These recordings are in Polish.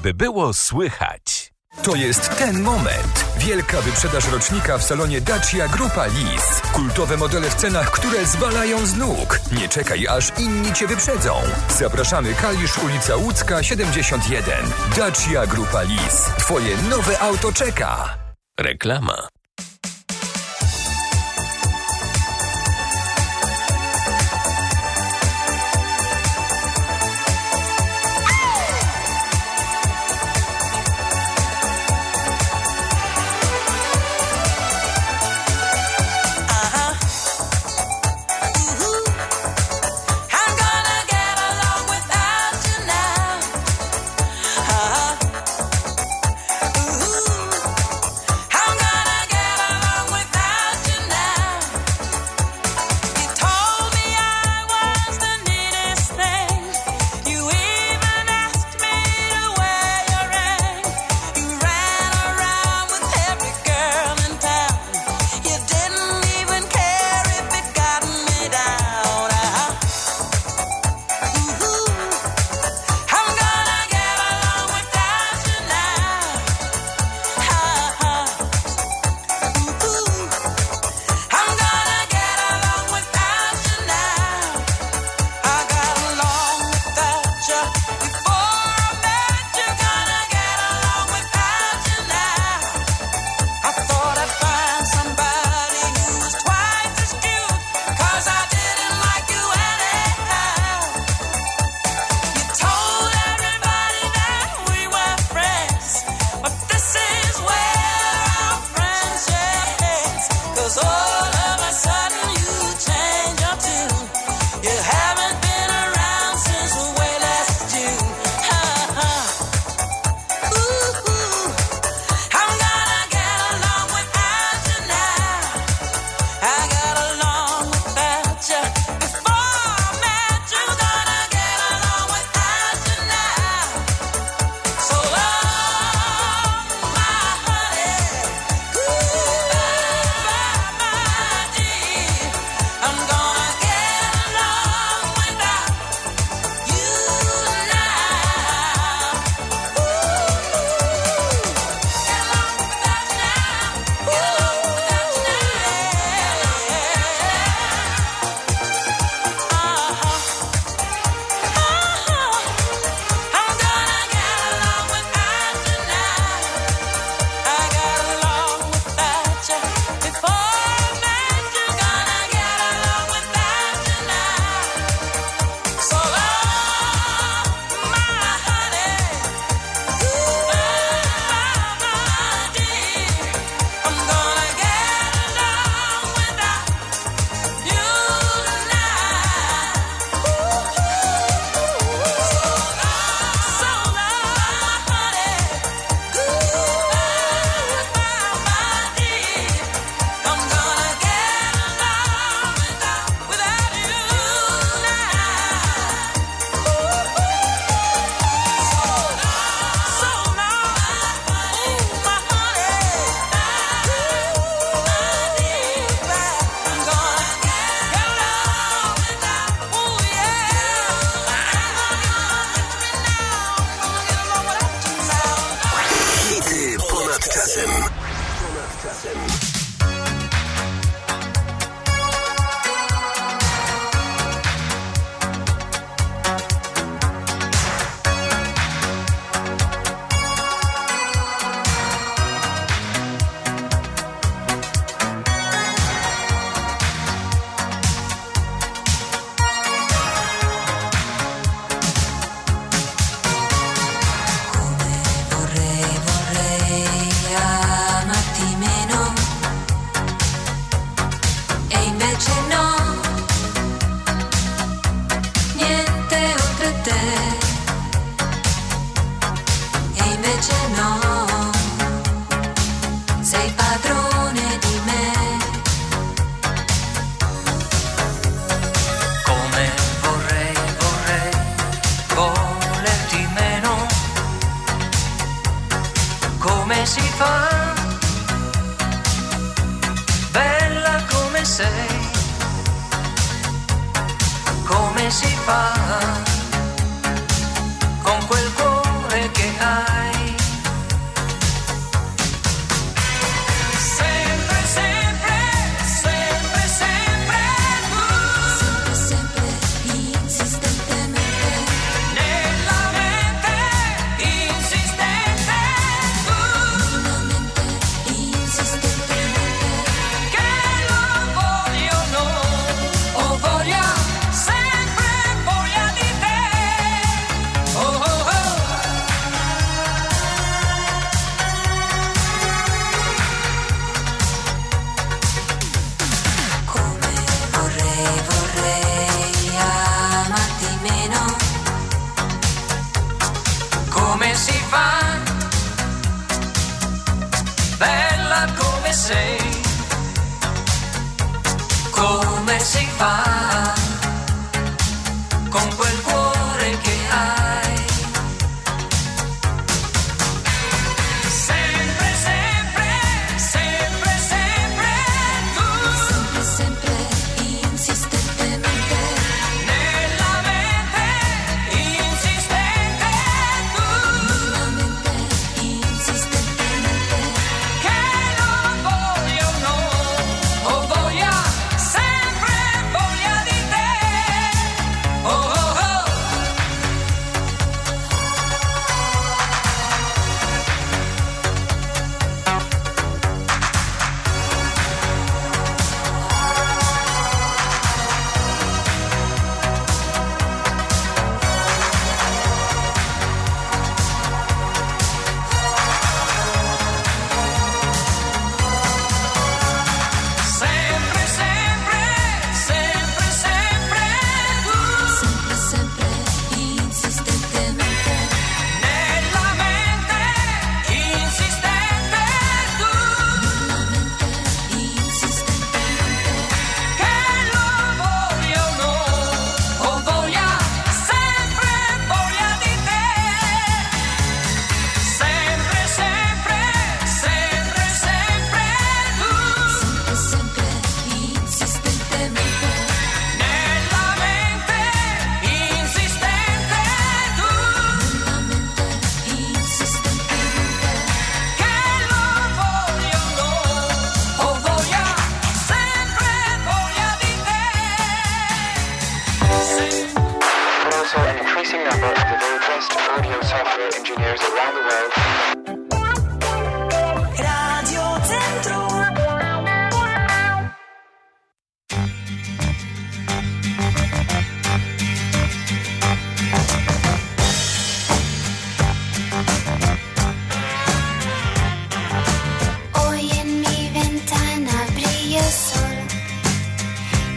żeby było słychać. To jest ten moment. Wielka wyprzedaż rocznika w salonie Dacia Grupa Lis. Kultowe modele w cenach, które zwalają z nóg. Nie czekaj, aż inni cię wyprzedzą. Zapraszamy Kalisz, ulica Łódzka 71. Dacia Grupa Lis. Twoje nowe auto czeka. Reklama.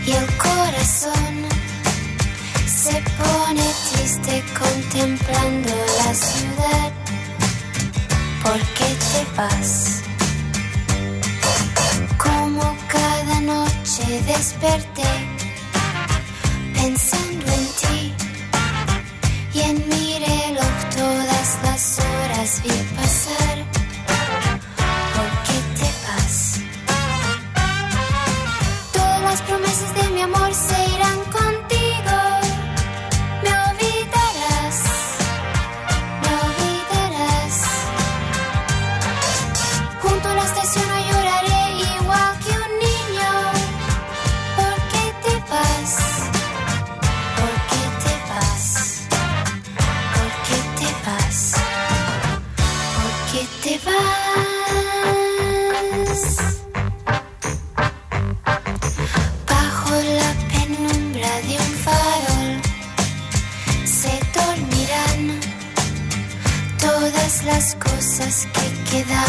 y el corazón se pone triste contemplando la ciudad. ¿Por qué te vas? Como cada noche desperté pensando en Bajo la penumbra de un farol se dormirán todas las cosas que quedan.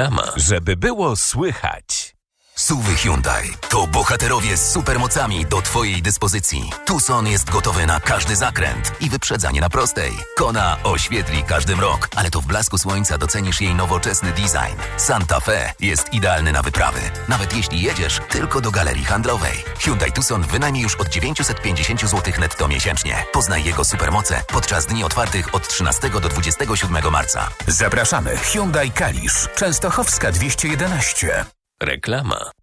Reklama, żeby było słychać. Suwy Hyundai to bohaterowie z supermocami do Twojej dyspozycji. Tucson jest gotowy na każdy zakręt i wyprzedzanie na prostej. Kona oświetli każdy mrok, ale to w blasku słońca docenisz jej nowoczesny design. Santa Fe jest idealny na wyprawy, nawet jeśli jedziesz tylko do galerii handlowej. Hyundai Tucson wynajmie już od 950 zł netto miesięcznie. Poznaj jego supermoce podczas dni otwartych od 13 do 27 marca. Zapraszamy Hyundai Kalisz, Częstochowska 211. Reklama.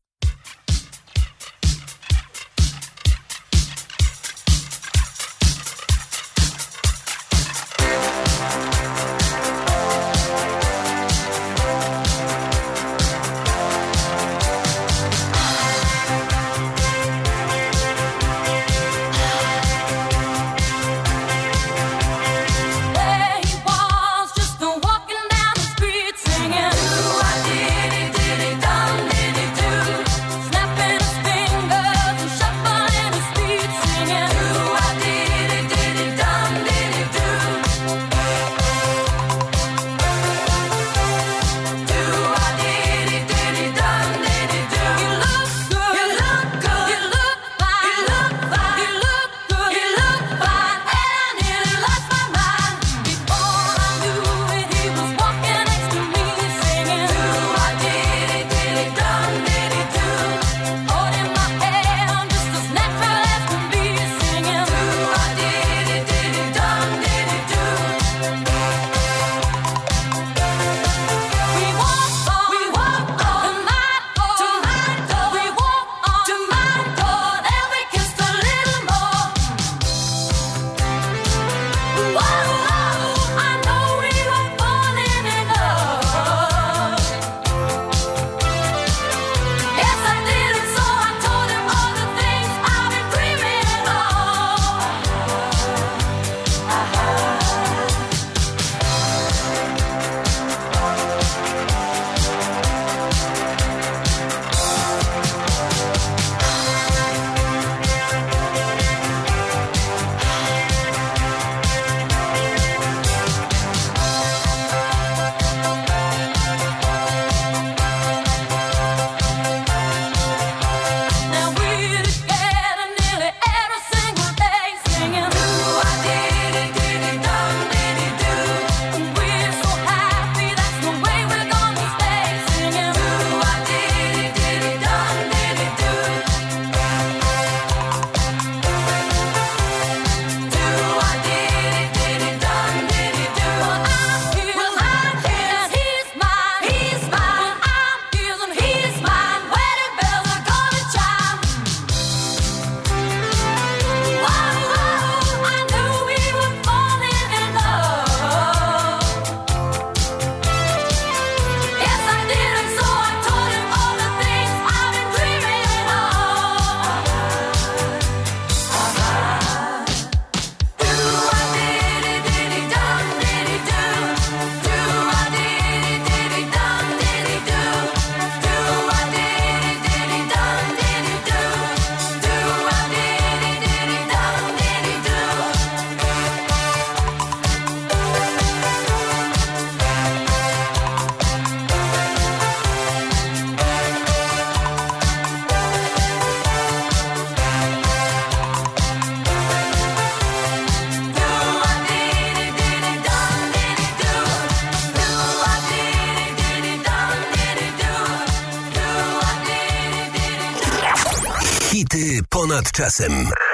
Hity ponad czasem.